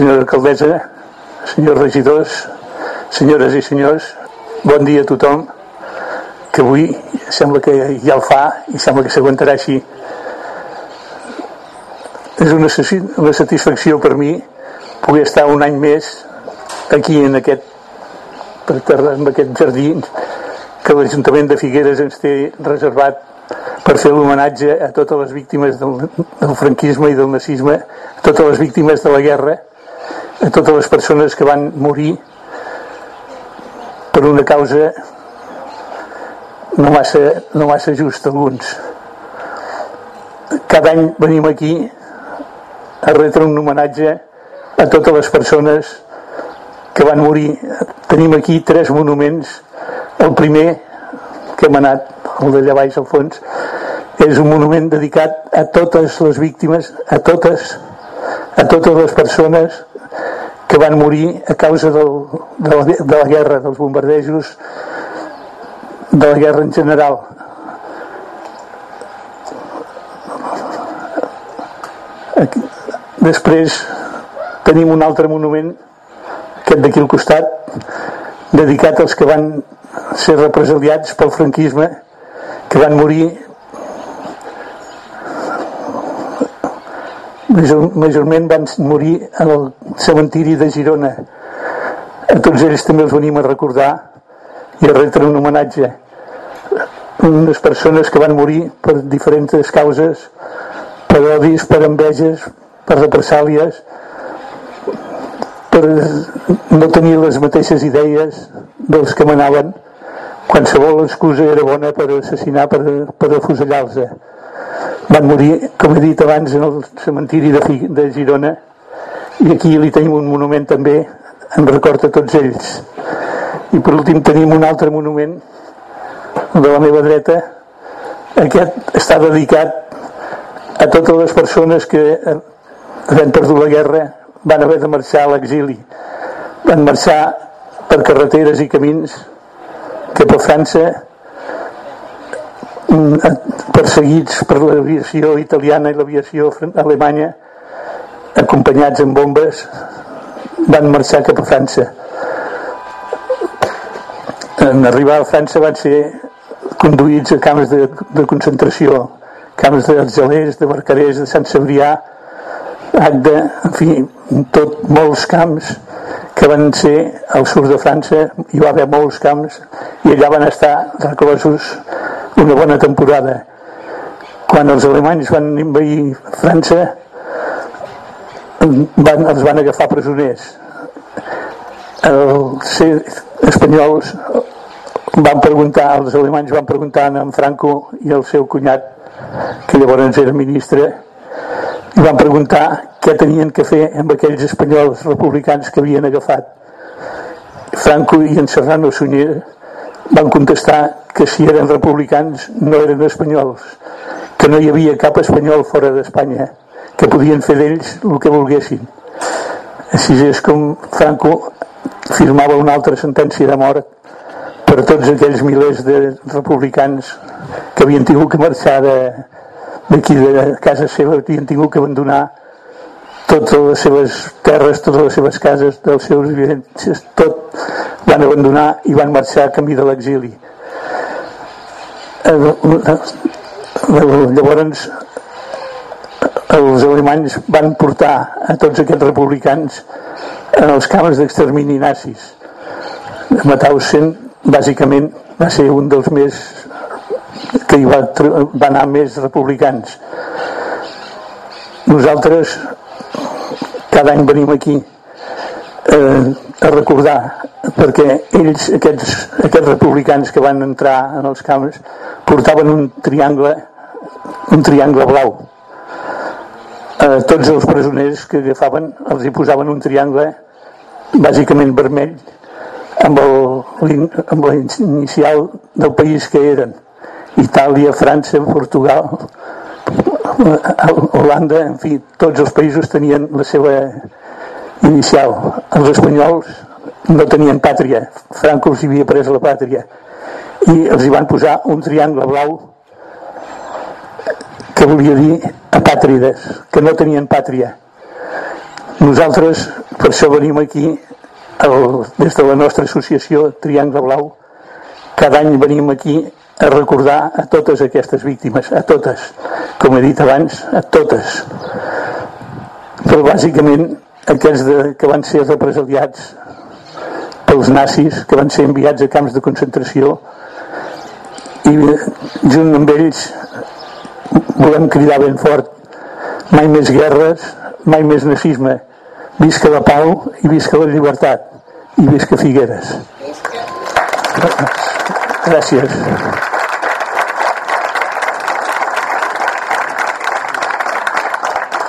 senyora alcaldessa, senyors regidors, senyores i senyors, bon dia a tothom, que avui sembla que ja el fa i sembla que s'aguantarà així. És una, una satisfacció per mi poder estar un any més aquí en aquest, en aquest jardí que l'Ajuntament de Figueres ens té reservat per fer l'homenatge a totes les víctimes del, del franquisme i del nazisme, a totes les víctimes de la guerra, a totes les persones que van morir per una causa no massa, no massa just alguns. Cada any venim aquí a retre un homenatge a totes les persones que van morir. Tenim aquí tres monuments. El primer, que hem anat, el d'allà baix al fons, és un monument dedicat a totes les víctimes, a totes, a totes les persones que van morir a causa del, de, la, de la guerra, dels bombardejos, de la guerra en general. Aquí, després tenim un altre monument, aquest d'aquí al costat, dedicat als que van ser represaliats pel franquisme, que van morir major, majorment van morir al cementiri de Girona. A tots ells també els venim a recordar i a retre un homenatge. Unes persones que van morir per diferents causes, per odis, per enveges, per represàlies, per no tenir les mateixes idees dels que manaven. Qualsevol excusa era bona per assassinar, per, per afusellar-los van morir, com he dit abans, en el cementiri de, de Girona i aquí li tenim un monument també en record a tots ells. I per últim tenim un altre monument de la meva dreta. Aquest està dedicat a totes les persones que havent perdut la guerra van haver de marxar a l'exili. Van marxar per carreteres i camins cap a França perseguits per l'aviació italiana i l'aviació alemanya acompanyats amb bombes van marxar cap a França. En arribar a França van ser conduïts a camps de, de concentració camps d'argelers, de barcarers de Sant Cebrià Agde, en fi tot molts camps que van ser al sud de França. Hi va haver molts camps i allà van estar reclosos una bona temporada. Quan els alemanys van invair França van, els van agafar presoners. Els espanyols van preguntar, els alemanys van preguntar a en Franco i el seu cunyat que llavors era ministre i van preguntar què tenien que fer amb aquells espanyols republicans que havien agafat. Franco i en Serrano Sunyer van contestar que si eren republicans no eren espanyols que no hi havia cap espanyol fora d'Espanya que podien fer d'ells el que volguessin així és com Franco firmava una altra sentència de mort per tots aquells milers de republicans que havien tingut que marxar d'aquí de, de casa seva havien tingut que abandonar totes les seves terres, totes les seves cases, dels seus vivències, tot van abandonar i van marxar a camí de l'exili. Eh, Llavors els alemanys van portar a tots aquests republicans en els camps d'extermini nazis. Mauthausen, bàsicament, va ser un dels més que hi va, va anar més republicans. Nosaltres cada any venim aquí eh, a recordar perquè ells, aquests, aquests republicans que van entrar en els camps portaven un triangle un triangle blau. Eh, tots els presoners que agafaven els hi posaven un triangle bàsicament vermell amb, el, amb la inicial del país que eren. Itàlia, França, Portugal, Holanda, en fi, tots els països tenien la seva inicial. Els espanyols no tenien pàtria, Franco els havia pres la pàtria i els hi van posar un triangle blau que volia dir apàtrides, que no tenien pàtria. Nosaltres, per això venim aquí, el, des de la nostra associació Triangle Blau, cada any venim aquí a recordar a totes aquestes víctimes, a totes, com he dit abans, a totes. Però bàsicament aquells de, que van ser represaliats pels nazis, que van ser enviats a camps de concentració i junt amb ells volem cridar ben fort mai més guerres, mai més nazisme, Visca la pau i visca la llibertat i visca Figueres. Gràcies.